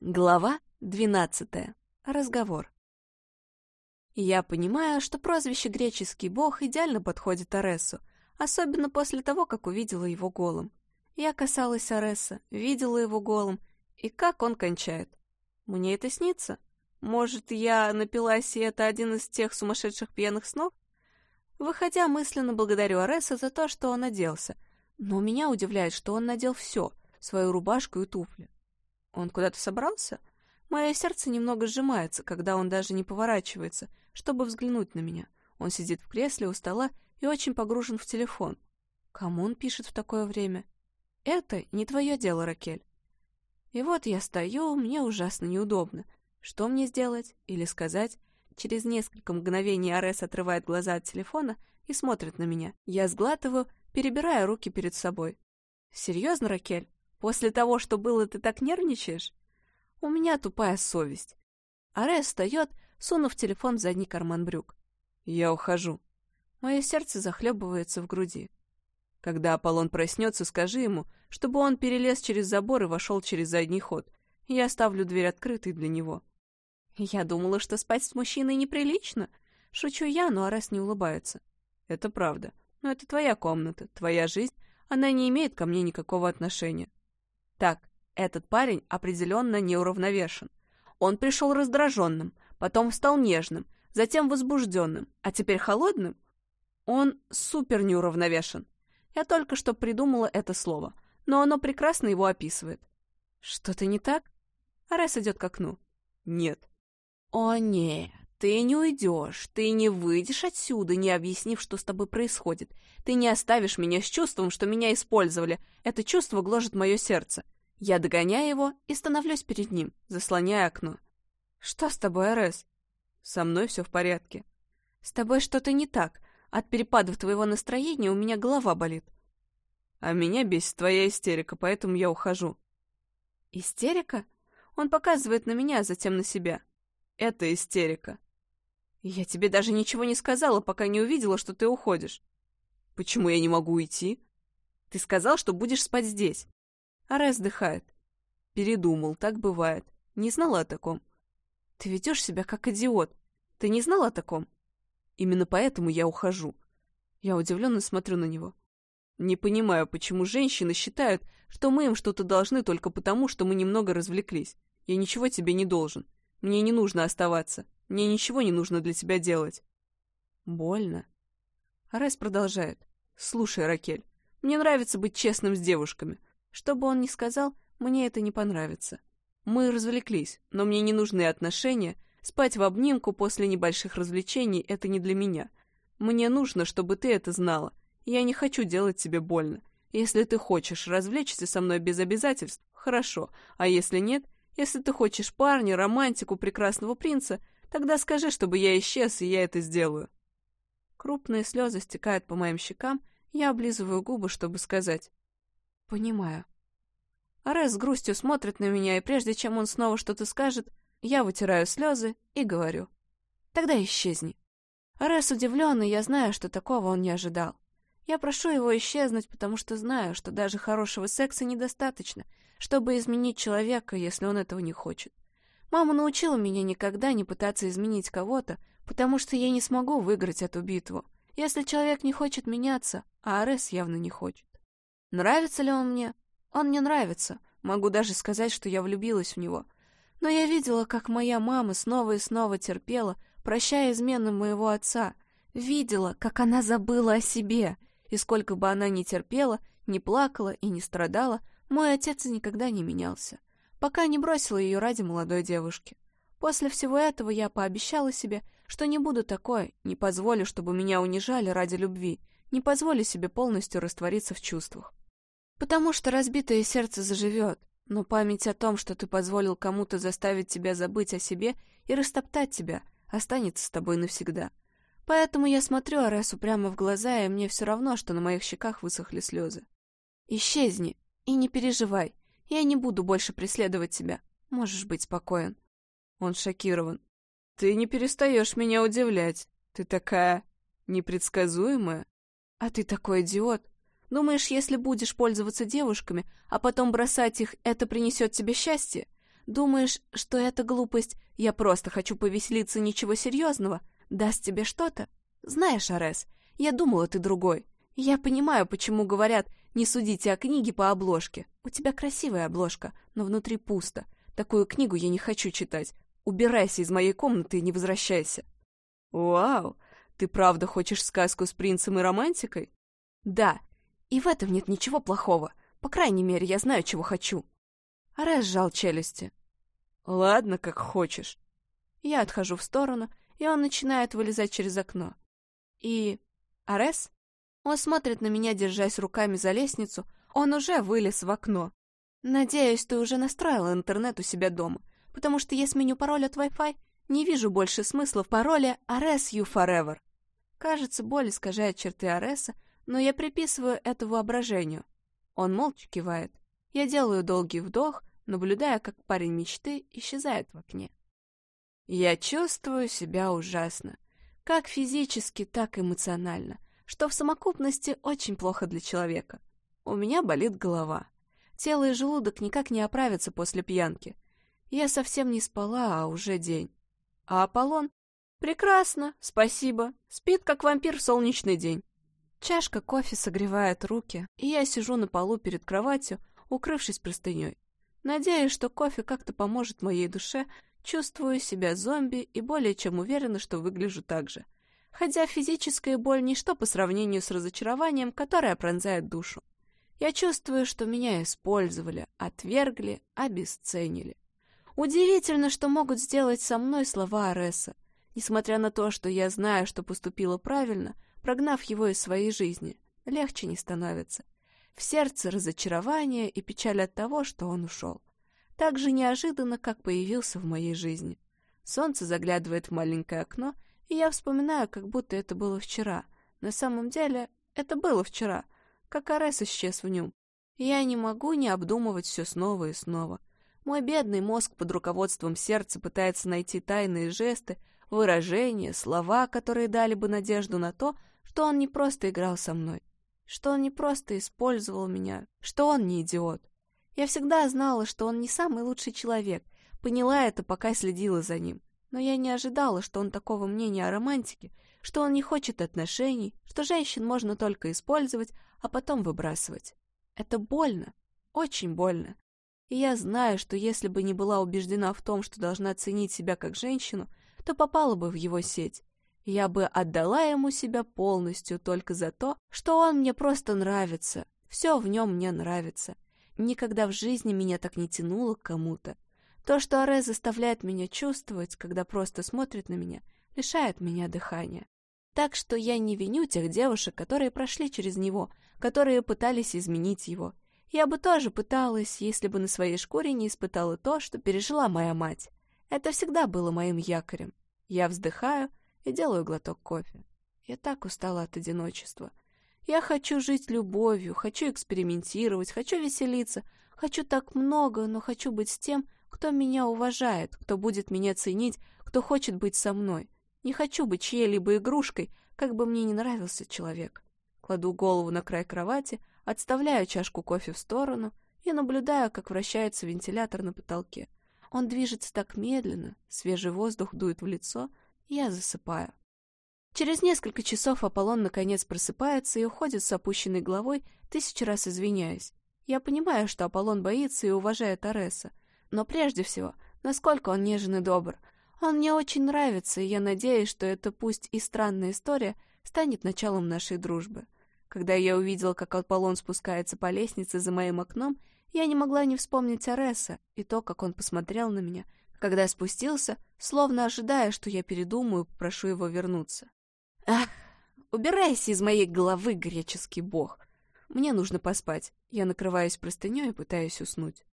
Глава двенадцатая. Разговор. Я понимаю, что прозвище «Греческий бог» идеально подходит Аресу, особенно после того, как увидела его голым. Я касалась Ареса, видела его голым, и как он кончает. Мне это снится? Может, я напилась, и это один из тех сумасшедших пьяных снов? Выходя, мысленно благодарю Ареса за то, что он оделся, но меня удивляет, что он надел все, свою рубашку и туфли. Он куда-то собрался? Мое сердце немного сжимается, когда он даже не поворачивается, чтобы взглянуть на меня. Он сидит в кресле у стола и очень погружен в телефон. Кому он пишет в такое время? Это не твое дело, Ракель. И вот я стою, мне ужасно неудобно. Что мне сделать? Или сказать? Через несколько мгновений Арес отрывает глаза от телефона и смотрит на меня. Я сглатываю, перебирая руки перед собой. «Серьезно, Ракель? После того, что было, ты так нервничаешь? У меня тупая совесть. Арес встает, сунув телефон в задний карман брюк. Я ухожу. Мое сердце захлебывается в груди. Когда Аполлон проснется, скажи ему, чтобы он перелез через забор и вошел через задний ход. Я оставлю дверь открытой для него. Я думала, что спать с мужчиной неприлично. Шучу я, но Арес не улыбается. Это правда. Но это твоя комната, твоя жизнь. Она не имеет ко мне никакого отношения. Так, этот парень определенно неуравновешен. Он пришел раздраженным, потом стал нежным, затем возбужденным, а теперь холодным? Он супер неуравновешен. Я только что придумала это слово, но оно прекрасно его описывает. Что-то не так? Арес идет к окну. Нет. О, нет, ты не уйдешь, ты не выйдешь отсюда, не объяснив, что с тобой происходит. Ты не оставишь меня с чувством, что меня использовали. Это чувство гложет мое сердце. Я догоняю его и становлюсь перед ним, заслоняя окно. «Что с тобой, Арес?» «Со мной все в порядке». «С тобой что-то не так. От перепадов твоего настроения у меня голова болит». «А меня бесит твоя истерика, поэтому я ухожу». «Истерика?» Он показывает на меня, а затем на себя. «Это истерика». «Я тебе даже ничего не сказала, пока не увидела, что ты уходишь». «Почему я не могу уйти?» «Ты сказал, что будешь спать здесь». Арес вздыхает. «Передумал, так бывает. Не знала о таком». «Ты ведешь себя как идиот. Ты не знал о таком?» «Именно поэтому я ухожу». Я удивленно смотрю на него. Не понимаю, почему женщины считают, что мы им что-то должны только потому, что мы немного развлеклись. Я ничего тебе не должен. Мне не нужно оставаться. Мне ничего не нужно для тебя делать. Больно. Арес продолжает. Слушай, Ракель, мне нравится быть честным с девушками. Что бы он ни сказал, мне это не понравится. Мы развлеклись, но мне не нужны отношения. Спать в обнимку после небольших развлечений — это не для меня. Мне нужно, чтобы ты это знала. Я не хочу делать тебе больно. Если ты хочешь развлечься со мной без обязательств, хорошо. А если нет, если ты хочешь парня, романтику, прекрасного принца, тогда скажи, чтобы я исчез, и я это сделаю. Крупные слезы стекают по моим щекам, я облизываю губы, чтобы сказать. Понимаю. Арес с грустью смотрит на меня, и прежде чем он снова что-то скажет, я вытираю слезы и говорю. Тогда исчезни. Арес удивлен, и я знаю, что такого он не ожидал. Я прошу его исчезнуть, потому что знаю, что даже хорошего секса недостаточно, чтобы изменить человека, если он этого не хочет. Мама научила меня никогда не пытаться изменить кого-то, потому что я не смогу выиграть эту битву, если человек не хочет меняться, а Арес явно не хочет. Нравится ли он мне? Он мне нравится. Могу даже сказать, что я влюбилась в него. Но я видела, как моя мама снова и снова терпела, прощая измены моего отца. Видела, как она забыла о себе. И сколько бы она ни терпела, не плакала и не страдала, мой отец никогда не менялся, пока не бросила ее ради молодой девушки. После всего этого я пообещала себе, что не буду такой, не позволю, чтобы меня унижали ради любви, не позволю себе полностью раствориться в чувствах. Потому что разбитое сердце заживет, но память о том, что ты позволил кому-то заставить тебя забыть о себе и растоптать тебя, останется с тобой навсегда. Поэтому я смотрю Аресу прямо в глаза, и мне все равно, что на моих щеках высохли слезы. Исчезни, и не переживай, я не буду больше преследовать тебя. Можешь быть спокоен. Он шокирован. Ты не перестаешь меня удивлять. Ты такая непредсказуемая. А ты такой идиот. Думаешь, если будешь пользоваться девушками, а потом бросать их, это принесет тебе счастье? Думаешь, что эта глупость «я просто хочу повеселиться, ничего серьезного» даст тебе что-то? Знаешь, Арес, я думала, ты другой. Я понимаю, почему говорят «не судите о книге по обложке». У тебя красивая обложка, но внутри пусто. Такую книгу я не хочу читать. Убирайся из моей комнаты и не возвращайся. Вау, ты правда хочешь сказку с принцем и романтикой? Да, и в этом нет ничего плохого. По крайней мере, я знаю, чего хочу. Арес сжал челюсти. Ладно, как хочешь. Я отхожу в сторону, и он начинает вылезать через окно. И... Арес? Он смотрит на меня, держась руками за лестницу. Он уже вылез в окно. Надеюсь, ты уже настроил интернет у себя дома, потому что я сменю пароль от Wi-Fi. Не вижу больше смысла в пароле Ares You Forever. Кажется, боль искажает черты Ареса, но я приписываю это воображению. Он молча кивает. Я делаю долгий вдох, наблюдая, как парень мечты исчезает в окне. Я чувствую себя ужасно, как физически, так эмоционально, что в совокупности очень плохо для человека. У меня болит голова. Тело и желудок никак не оправятся после пьянки. Я совсем не спала, а уже день. А Аполлон? Прекрасно, спасибо. Спит, как вампир в солнечный день. Чашка кофе согревает руки, и я сижу на полу перед кроватью, укрывшись простыней. Надеюсь, что кофе как-то поможет моей душе, чувствую себя зомби и более чем уверена, что выгляжу так же. Хотя физическая боль — ничто по сравнению с разочарованием, которое пронзает душу. Я чувствую, что меня использовали, отвергли, обесценили. Удивительно, что могут сделать со мной слова Ареса. Несмотря на то, что я знаю, что поступила правильно, прогнав его из своей жизни, легче не становится. В сердце разочарование и печаль от того, что он ушел. Так же неожиданно, как появился в моей жизни. Солнце заглядывает в маленькое окно, и я вспоминаю, как будто это было вчера. На самом деле, это было вчера, как Арес исчез в нем. я не могу не обдумывать все снова и снова. Мой бедный мозг под руководством сердца пытается найти тайные жесты, выражения, слова, которые дали бы надежду на то, что он не просто играл со мной, что он не просто использовал меня, что он не идиот. Я всегда знала, что он не самый лучший человек, поняла это, пока следила за ним. Но я не ожидала, что он такого мнения о романтике, что он не хочет отношений, что женщин можно только использовать, а потом выбрасывать. Это больно, очень больно. И я знаю, что если бы не была убеждена в том, что должна ценить себя как женщину, то попала бы в его сеть. Я бы отдала ему себя полностью только за то, что он мне просто нравится. Все в нем мне нравится. Никогда в жизни меня так не тянуло к кому-то. То, что Аре заставляет меня чувствовать, когда просто смотрит на меня, лишает меня дыхания. Так что я не виню тех девушек, которые прошли через него, которые пытались изменить его. Я бы тоже пыталась, если бы на своей шкуре не испытала то, что пережила моя мать. Это всегда было моим якорем. Я вздыхаю и делаю глоток кофе. Я так устала от одиночества. Я хочу жить любовью, хочу экспериментировать, хочу веселиться, хочу так много, но хочу быть с тем, кто меня уважает, кто будет меня ценить, кто хочет быть со мной. Не хочу быть чьей-либо игрушкой, как бы мне не нравился человек. Кладу голову на край кровати, Отставляю чашку кофе в сторону и наблюдаю, как вращается вентилятор на потолке. Он движется так медленно, свежий воздух дует в лицо, я засыпаю. Через несколько часов Аполлон наконец просыпается и уходит с опущенной головой, тысячу раз извиняясь. Я понимаю, что Аполлон боится и уважает Ареса, но прежде всего, насколько он нежен и добр. Он мне очень нравится, и я надеюсь, что эта пусть и странная история станет началом нашей дружбы. Когда я увидела, как Аполлон спускается по лестнице за моим окном, я не могла не вспомнить Ареса и то, как он посмотрел на меня, когда спустился, словно ожидая, что я передумаю, попрошу его вернуться. Ах, убирайся из моей головы, греческий бог. Мне нужно поспать. Я накрываюсь простыней и пытаюсь уснуть.